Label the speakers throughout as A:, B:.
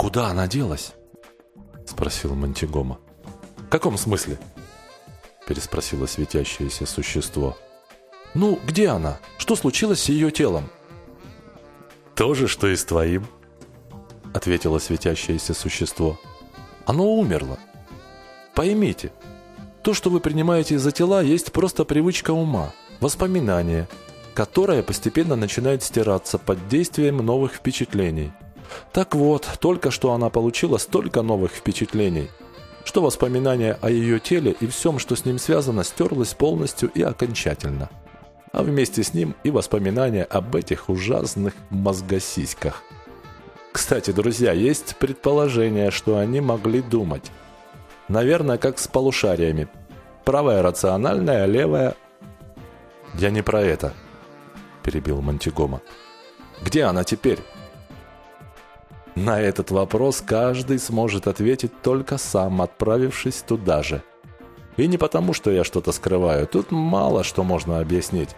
A: куда она делась?» — спросил Монтигома. «В каком смысле?» — переспросило светящееся существо. «Ну, где она? Что случилось с ее телом?» «То же, что и с твоим», — ответило светящееся существо. «Оно умерло. Поймите, то, что вы принимаете за тела, есть просто привычка ума, воспоминание, которое постепенно начинает стираться под действием новых впечатлений. Так вот, только что она получила столько новых впечатлений, что воспоминание о ее теле и всем, что с ним связано, стерлось полностью и окончательно. А вместе с ним и воспоминания об этих ужасных мозгосиськах. Кстати, друзья, есть предположение, что они могли думать. Наверное, как с полушариями. Правая рациональная, левая... «Я не про это», — перебил Монтигома. «Где она теперь?» На этот вопрос каждый сможет ответить только сам, отправившись туда же. И не потому, что я что-то скрываю. Тут мало что можно объяснить.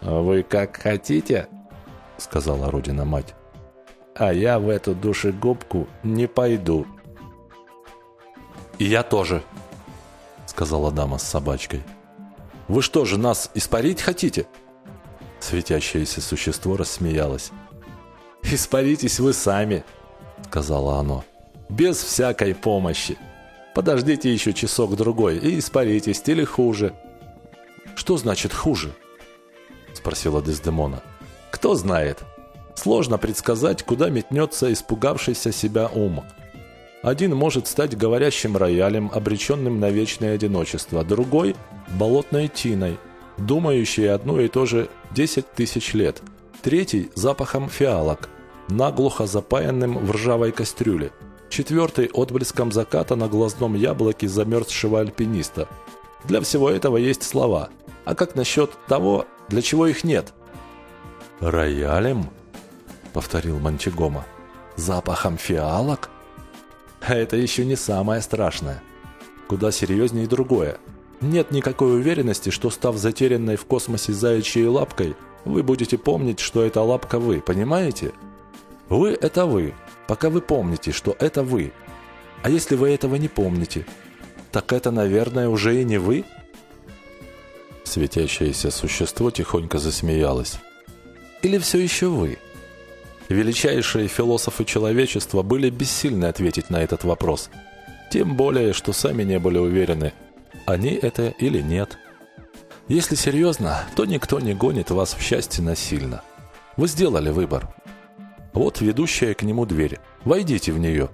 A: «Вы как хотите», — сказала Родина-мать. «А я в эту душегубку не пойду». «И я тоже», — сказала дама с собачкой. «Вы что же, нас испарить хотите?» Светящееся существо рассмеялось. «Испаритесь вы сами», — сказала оно. «Без всякой помощи. Подождите еще часок-другой и испаритесь, или хуже». «Что значит хуже?» — спросила Дездемона. «Кто знает. Сложно предсказать, куда метнется испугавшийся себя ум». Один может стать говорящим роялем, обреченным на вечное одиночество, другой – болотной тиной, думающей одно и то же 10 тысяч лет, третий – запахом фиалок, наглухо запаянным в ржавой кастрюле, четвертый – отблеском заката на глазном яблоке замерзшего альпиниста. Для всего этого есть слова. А как насчет того, для чего их нет? «Роялем?» – повторил Монтигома. «Запахом фиалок?» А это еще не самое страшное. Куда серьезнее другое. Нет никакой уверенности, что став затерянной в космосе заячьей лапкой, вы будете помнить, что это лапка вы, понимаете? Вы – это вы, пока вы помните, что это вы. А если вы этого не помните, так это, наверное, уже и не вы? Светящееся существо тихонько засмеялось. Или все еще вы? Величайшие философы человечества были бессильны ответить на этот вопрос. Тем более, что сами не были уверены, они это или нет. Если серьезно, то никто не гонит вас в счастье насильно. Вы сделали выбор. Вот ведущая к нему дверь. Войдите в нее.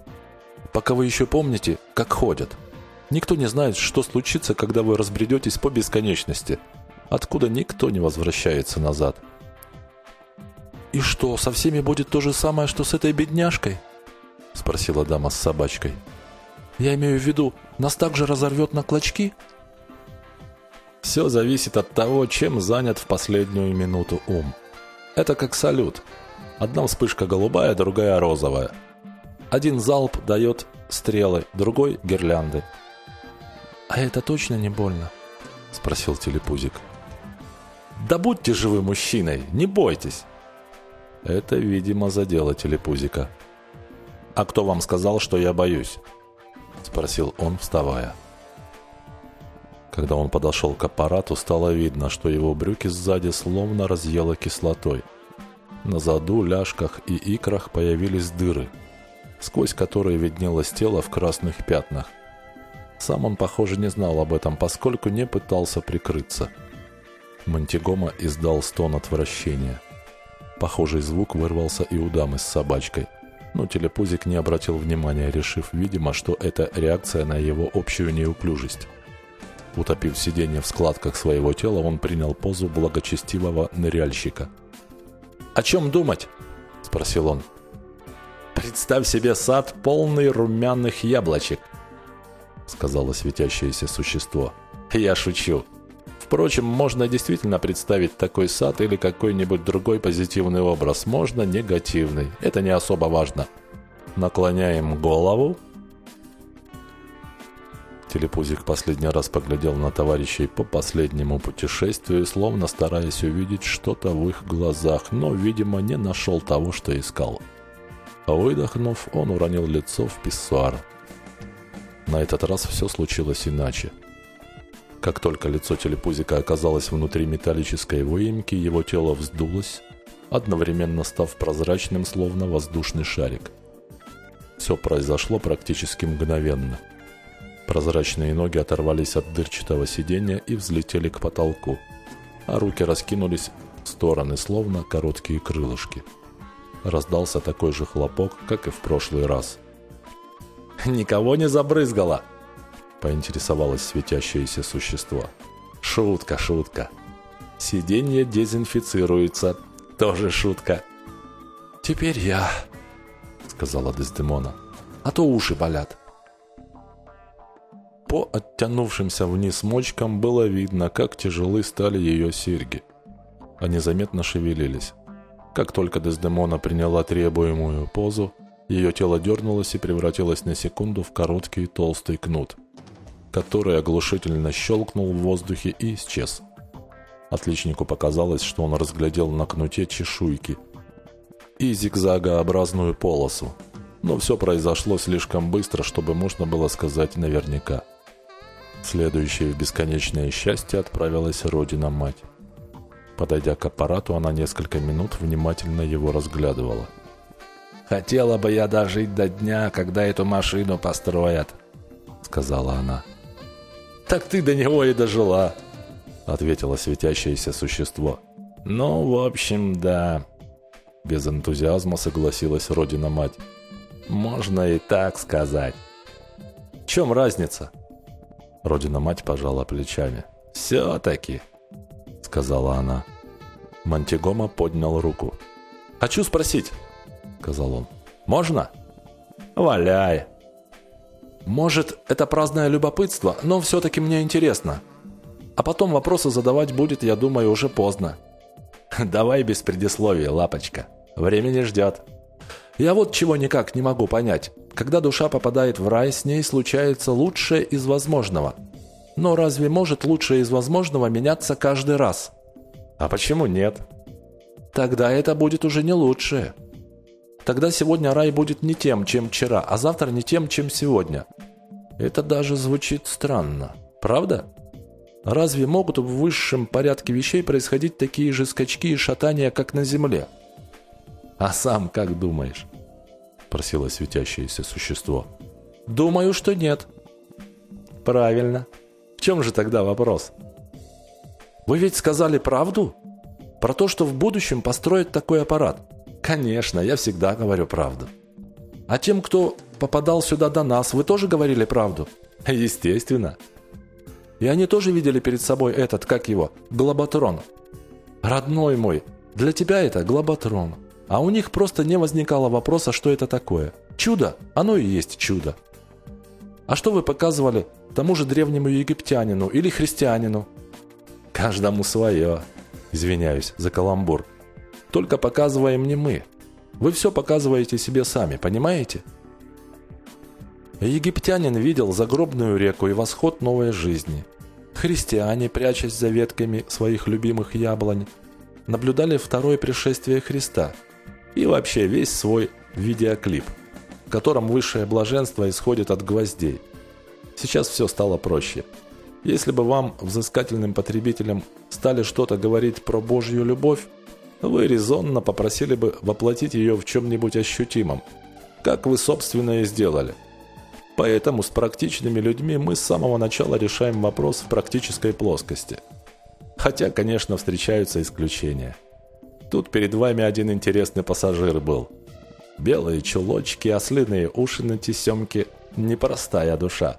A: Пока вы еще помните, как ходят. Никто не знает, что случится, когда вы разбредетесь по бесконечности, откуда никто не возвращается назад. «И что, со всеми будет то же самое, что с этой бедняжкой?» — спросила дама с собачкой. «Я имею в виду, нас также разорвет на клочки?» Все зависит от того, чем занят в последнюю минуту ум. Это как салют. Одна вспышка голубая, другая розовая. Один залп дает стрелы, другой — гирлянды. «А это точно не больно?» — спросил телепузик. «Да будьте же вы мужчиной, не бойтесь!» Это, видимо, задело телепузика. «А кто вам сказал, что я боюсь?» – спросил он, вставая. Когда он подошел к аппарату, стало видно, что его брюки сзади словно разъело кислотой. На заду, ляжках и икрах появились дыры, сквозь которые виднелось тело в красных пятнах. Сам он, похоже, не знал об этом, поскольку не пытался прикрыться. Монтигома издал стон отвращения – Похожий звук вырвался и у дамы с собачкой. Но телепузик не обратил внимания, решив, видимо, что это реакция на его общую неуклюжесть. Утопив сиденье в складках своего тела, он принял позу благочестивого ныряльщика. «О чем думать?» – спросил он. «Представь себе сад, полный румяных яблочек», – сказала светящееся существо. «Я шучу. Впрочем, можно действительно представить такой сад или какой-нибудь другой позитивный образ, можно негативный. Это не особо важно. Наклоняем голову. Телепузик последний раз поглядел на товарищей по последнему путешествию, словно стараясь увидеть что-то в их глазах, но, видимо, не нашел того, что искал. Выдохнув, он уронил лицо в писсуар. На этот раз все случилось иначе. Как только лицо телепузика оказалось внутри металлической выемки, его тело вздулось, одновременно став прозрачным, словно воздушный шарик. Все произошло практически мгновенно. Прозрачные ноги оторвались от дырчатого сиденья и взлетели к потолку, а руки раскинулись в стороны, словно короткие крылышки. Раздался такой же хлопок, как и в прошлый раз.
B: «Никого не забрызгало!»
A: – поинтересовалось светящееся существо.
B: «Шутка, шутка. Сиденье дезинфицируется. Тоже шутка».
A: «Теперь я», – сказала Дездемона.
B: «А то уши болят».
A: По оттянувшимся вниз мочкам было видно, как тяжелы стали ее серьги. Они заметно шевелились. Как только Дездемона приняла требуемую позу, ее тело дернулось и превратилось на секунду в короткий толстый кнут – который оглушительно щелкнул в воздухе и исчез. Отличнику показалось, что он разглядел на кнуте чешуйки и зигзагообразную полосу, но все произошло слишком быстро, чтобы можно было сказать наверняка. Следующее бесконечное счастье отправилась Родина-мать. Подойдя к аппарату, она несколько минут внимательно его разглядывала.
B: «Хотела бы я дожить до дня, когда эту машину построят», — сказала она. «Так ты до него и дожила», — ответило светящееся существо. «Ну, в общем, да». Без энтузиазма согласилась Родина-мать. «Можно и так сказать». «В чем разница?» Родина-мать пожала плечами. «Все-таки», — сказала она. Мантигома поднял руку. «Хочу спросить», — сказал он. «Можно?» «Валяй», может, это праздное любопытство, но все-таки мне интересно. А потом вопросы задавать будет, я думаю, уже поздно. Давай без предисловия, лапочка. Время не ждет. Я вот чего никак не могу понять. Когда душа попадает в рай, с ней случается лучшее из возможного. Но разве может лучшее из возможного меняться каждый раз? А почему нет? Тогда это будет уже не лучшее. Тогда сегодня рай будет не тем, чем вчера, а завтра не тем, чем сегодня. Это даже звучит странно. Правда? Разве могут в высшем порядке вещей происходить такие же скачки и шатания, как на Земле? А сам как думаешь? Просило светящееся существо. Думаю, что нет. Правильно. В чем же тогда вопрос? Вы ведь сказали правду? Про то, что в будущем построят такой аппарат. Конечно, я всегда говорю правду. А тем, кто попадал сюда до нас, вы тоже говорили правду? Естественно. И они тоже видели перед собой этот, как его, глоботрон. Родной мой, для тебя это глоботрон. А у них просто не возникало вопроса, что это такое. Чудо, оно и есть чудо. А что вы показывали тому же древнему египтянину или христианину? Каждому свое. Извиняюсь за каламбур. Только показываем не мы. Вы все показываете себе сами, понимаете? Египтянин видел загробную реку и восход новой жизни. Христиане, прячась за ветками своих любимых яблонь, наблюдали второе пришествие Христа и вообще весь свой видеоклип, в котором высшее блаженство исходит от гвоздей. Сейчас все стало проще. Если бы вам, взыскательным потребителям, стали что-то говорить про Божью любовь, вы резонно попросили бы воплотить ее в чем-нибудь ощутимом, как вы, собственно, и сделали. Поэтому с практичными людьми мы с самого начала решаем вопрос в практической плоскости. Хотя, конечно, встречаются исключения. Тут перед вами один интересный пассажир был. Белые чулочки, ослиные уши на тесемке, непростая душа.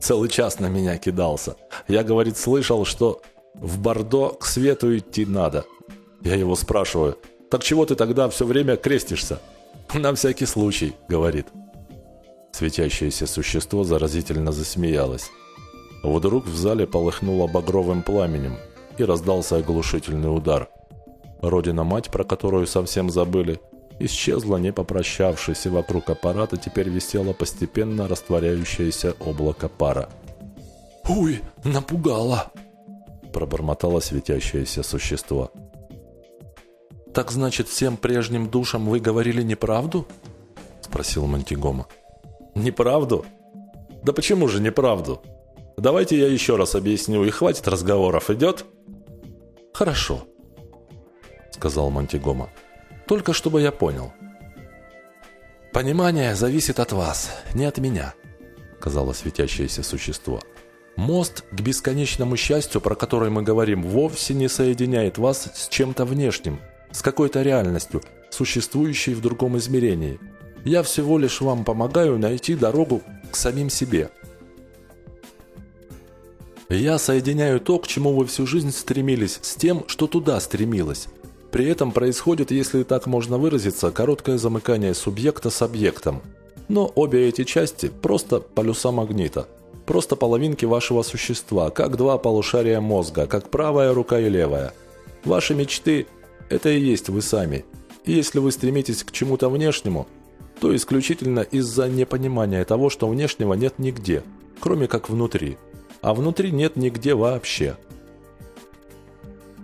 B: Целый час на меня кидался. Я, говорит, слышал, что в Бордо к свету идти надо – я его спрашиваю, так чего ты тогда все время крестишься? На всякий случай, говорит. Светящееся существо заразительно засмеялось. Вдруг в зале полыхнуло багровым пламенем и раздался оглушительный удар. Родина-мать, про которую совсем забыли, исчезла, не попрощавшись, и вокруг аппарата теперь висело постепенно растворяющееся облако пара. «Уй, напугало!» – пробормотало светящееся существо. «Так значит, всем прежним душам вы говорили неправду?»
A: Спросил Монтигома. Неправду? Да почему же неправду? Давайте я еще раз объясню, и хватит разговоров, идет? Хорошо, сказал Монтигома. Только чтобы я понял. Понимание зависит от вас, не от меня, сказала светящееся существо. Мост к бесконечному счастью, про который мы говорим, вовсе не соединяет вас с чем-то внешним, с какой-то реальностью, существующей в другом измерении. Я всего лишь вам помогаю найти дорогу к самим себе. Я соединяю то, к чему вы всю жизнь стремились, с тем, что туда стремилось. При этом происходит, если так можно выразиться, короткое замыкание субъекта с объектом. Но обе эти части – просто полюса магнита. Просто половинки вашего существа, как два полушария мозга, как правая рука и левая. Ваши мечты – это и есть вы сами. И если вы стремитесь к чему-то внешнему – то исключительно из-за непонимания того, что внешнего нет нигде, кроме как внутри. А внутри нет нигде вообще.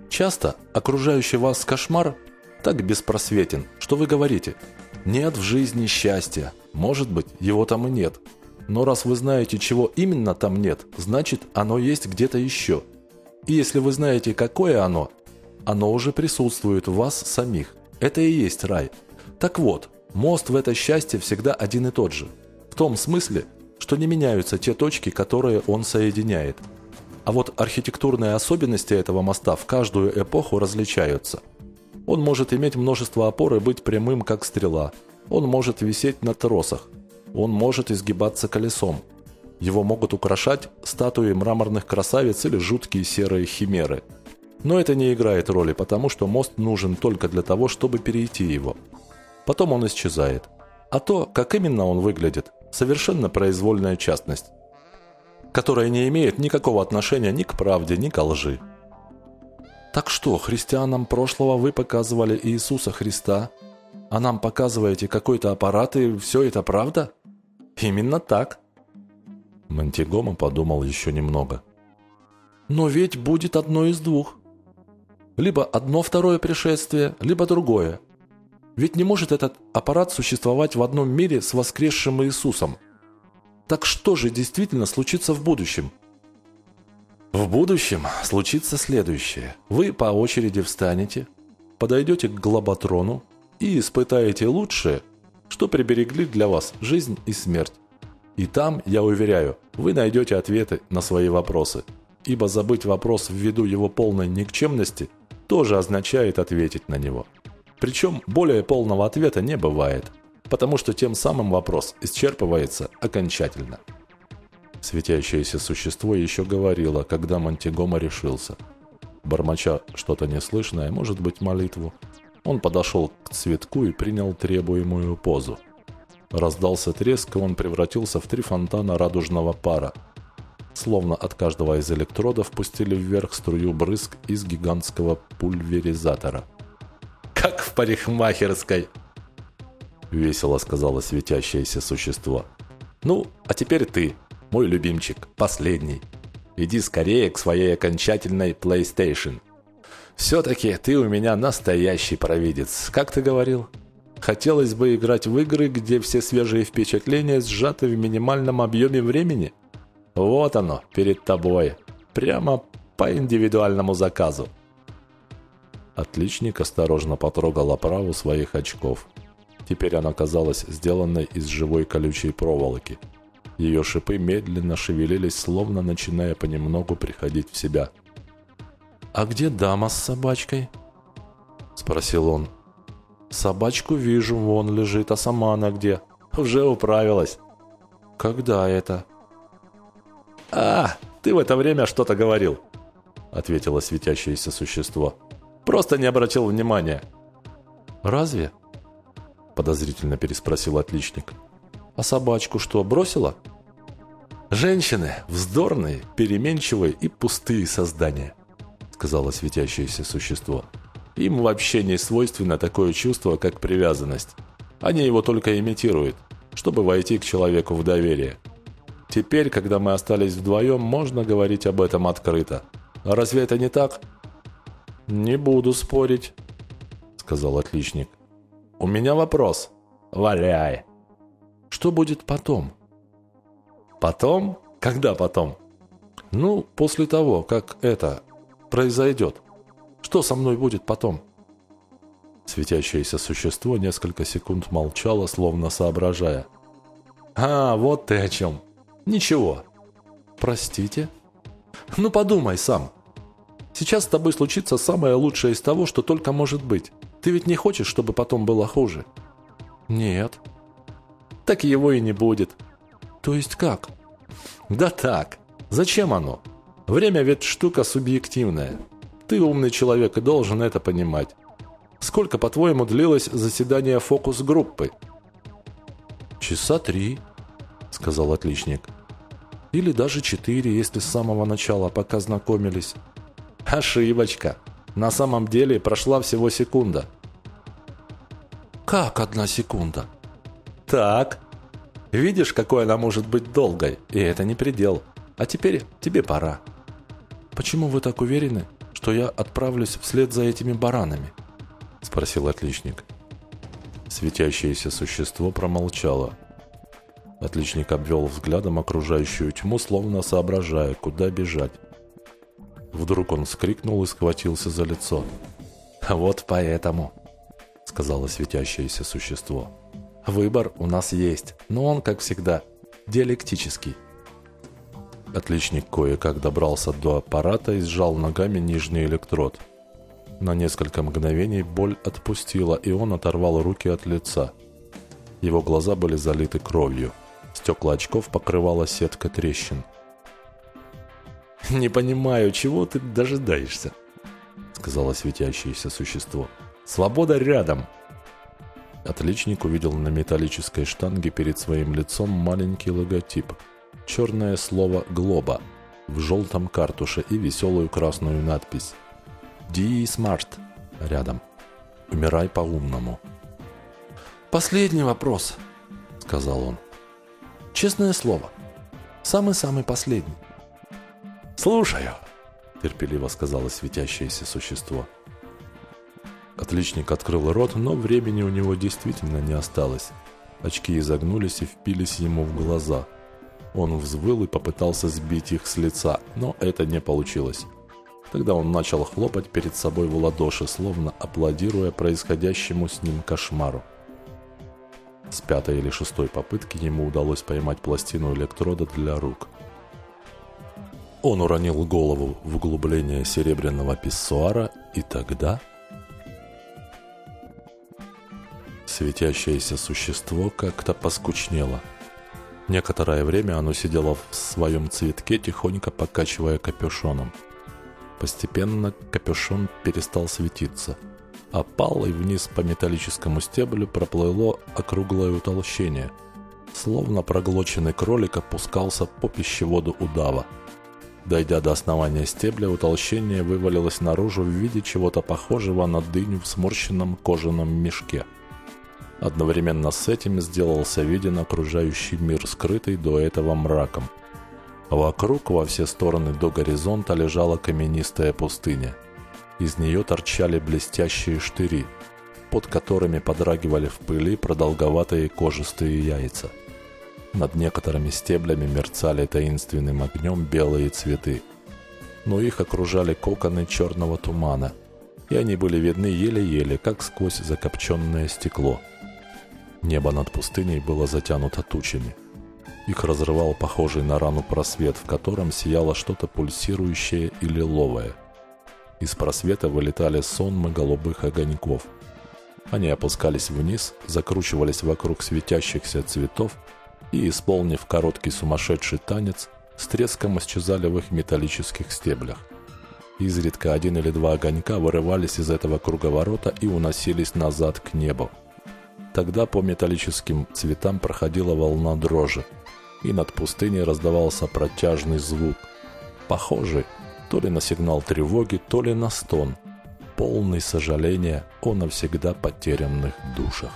A: Часто окружающий вас кошмар так беспросветен, что вы говорите «нет в жизни счастья», может быть, его там и нет. Но раз вы знаете, чего именно там нет, значит, оно есть где-то еще. И если вы знаете, какое оно, оно уже присутствует в вас самих. Это и есть рай. Так вот, Мост в это счастье всегда один и тот же. В том смысле, что не меняются те точки, которые он соединяет. А вот архитектурные особенности этого моста в каждую эпоху различаются. Он может иметь множество опор и быть прямым, как стрела. Он может висеть на тросах. Он может изгибаться колесом. Его могут украшать статуи мраморных красавиц или жуткие серые химеры. Но это не играет роли, потому что мост нужен только для того, чтобы перейти его – Потом он исчезает. А то, как именно он выглядит, совершенно произвольная частность, которая не имеет никакого отношения ни к правде, ни к лжи. Так что, христианам прошлого вы показывали Иисуса Христа, а нам показываете какой-то аппарат, и все это правда? Именно так. Монтигома подумал еще немного. Но ведь будет одно из двух. Либо одно второе пришествие, либо другое. Ведь не может этот аппарат существовать в одном мире с воскресшим Иисусом. Так что же действительно случится в будущем? В будущем случится следующее. Вы по очереди встанете, подойдете к глоботрону и испытаете лучшее, что приберегли для вас жизнь и смерть. И там, я уверяю, вы найдете ответы на свои вопросы. Ибо забыть вопрос ввиду его полной никчемности тоже означает ответить на него. Причем более полного ответа не бывает, потому что тем самым вопрос исчерпывается окончательно. Светящееся существо еще говорило, когда Монтигома решился. Бормоча что-то неслышное, может быть молитву, он подошел к цветку и принял требуемую позу. Раздался треск, и он превратился в три фонтана радужного пара. Словно от каждого из электродов пустили вверх струю брызг из гигантского пульверизатора – как в парикмахерской!» Весело сказала светящееся существо. «Ну, а теперь ты, мой любимчик, последний. Иди скорее к своей окончательной PlayStation. Все-таки ты у меня настоящий провидец, как ты говорил?» Хотелось бы играть в игры, где все свежие впечатления сжаты в минимальном объеме времени? Вот оно, перед тобой. Прямо по индивидуальному заказу. Отличник осторожно потрогал оправу своих очков. Теперь она казалась сделанной из живой колючей проволоки. Ее шипы медленно шевелились, словно начиная понемногу приходить в себя. «А где дама с собачкой?» – спросил он. «Собачку вижу, вон лежит, а сама она где?» «Уже управилась». «Когда это?» «А, ты в это время что-то говорил», – ответило светящееся существо. Просто не обратил внимания». «Разве?» – подозрительно переспросил отличник. «А собачку что, бросила?» «Женщины – вздорные, переменчивые и пустые создания», – сказала светящееся существо. «Им вообще не свойственно такое чувство, как привязанность. Они его только имитируют, чтобы войти к человеку в доверие. Теперь, когда мы остались вдвоем, можно говорить об этом открыто. А разве это не так?» «Не буду спорить», — сказал отличник. «У меня вопрос. Валяй».
B: Что будет потом?
A: Потом? Когда потом?
B: Ну, после того, как это произойдет. Что со мной будет потом? Светящееся существо несколько секунд молчало, словно соображая.
A: «А, вот ты о чем. Ничего».
B: «Простите?»
A: «Ну подумай сам. Сейчас с тобой случится самое лучшее из того, что только может быть. Ты ведь не хочешь, чтобы потом было хуже?»
B: «Нет».
A: «Так его и не будет».
B: «То есть как?»
A: «Да так. Зачем оно? Время ведь штука субъективная. Ты умный человек и должен это понимать. Сколько, по-твоему, длилось заседание фокус-группы?»
B: «Часа три», — сказал отличник. «Или даже четыре, если с самого начала, пока знакомились».
A: «Ошибочка. На самом деле прошла всего секунда».
B: «Как одна секунда?»
A: «Так. Видишь, какой она может быть долгой, и это не предел. А теперь тебе пора».
B: «Почему вы так уверены, что я отправлюсь вслед за этими баранами?» – спросил отличник. Светящееся существо промолчало. Отличник обвел взглядом окружающую тьму, словно соображая, куда бежать. Вдруг он вскрикнул и схватился за лицо.
A: «Вот поэтому», — сказала светящееся существо. «Выбор у нас есть, но он, как всегда, диалектический».
B: Отличник кое-как добрался до аппарата и сжал ногами нижний электрод. На несколько мгновений боль отпустила, и он оторвал руки от лица. Его глаза были залиты кровью. Стекла очков покрывала сетка трещин.
A: «Не понимаю, чего ты дожидаешься?» Сказала светящееся существо. «Свобода рядом!»
B: Отличник увидел на металлической штанге перед своим лицом маленький логотип – черное слово «Глоба» в желтом картуше и веселую красную надпись «Ди Smart» рядом. «Умирай по-умному».
A: «Последний вопрос», — сказал он. «Честное слово. Самый-самый последний». «Слушаю», — терпеливо сказала светящееся существо.
B: Отличник открыл рот, но времени у него действительно не осталось. Очки изогнулись и впились ему в глаза — он взвыл и попытался сбить их с лица, но это не получилось. Тогда он начал хлопать перед собой в ладоши, словно аплодируя происходящему с ним кошмару. С пятой или шестой попытки ему удалось поймать пластину электрода для рук. Он уронил голову в углубление серебряного писсуара, и тогда... Светящееся существо как-то поскучнело – Некоторое время оно сидело в своем цветке, тихонько покачивая капюшоном. Постепенно капюшон перестал светиться, а палой вниз по металлическому стеблю проплыло округлое утолщение, словно проглоченный кролик опускался по пищеводу удава. Дойдя до основания стебля, утолщение вывалилось наружу в виде чего-то похожего на дыню в сморщенном кожаном мешке – Одновременно с этим сделался виден окружающий мир, скрытый до этого мраком. Вокруг во все стороны до горизонта лежала каменистая пустыня. Из нее торчали блестящие штыри, под которыми подрагивали в пыли продолговатые кожистые яйца. Над некоторыми стеблями мерцали таинственным огнем белые цветы. Но их окружали коконы черного тумана, и они были видны еле-еле, как сквозь закопченное стекло – Небо над пустыней было затянуто тучами. Их разрывал похожий на рану просвет, в котором сияло что-то пульсирующее и лиловое. Из просвета вылетали сонмы голубых огоньков. Они опускались вниз, закручивались вокруг светящихся цветов и, исполнив короткий сумасшедший танец, с треском исчезали в их металлических стеблях. Изредка один или два огонька вырывались из этого круговорота и уносились назад к небу. Тогда по металлическим цветам проходила волна дрожи, и над пустыней раздавался протяжный звук, похожий то ли на сигнал тревоги, то ли на стон, полный сожаления о навсегда потерянных душах.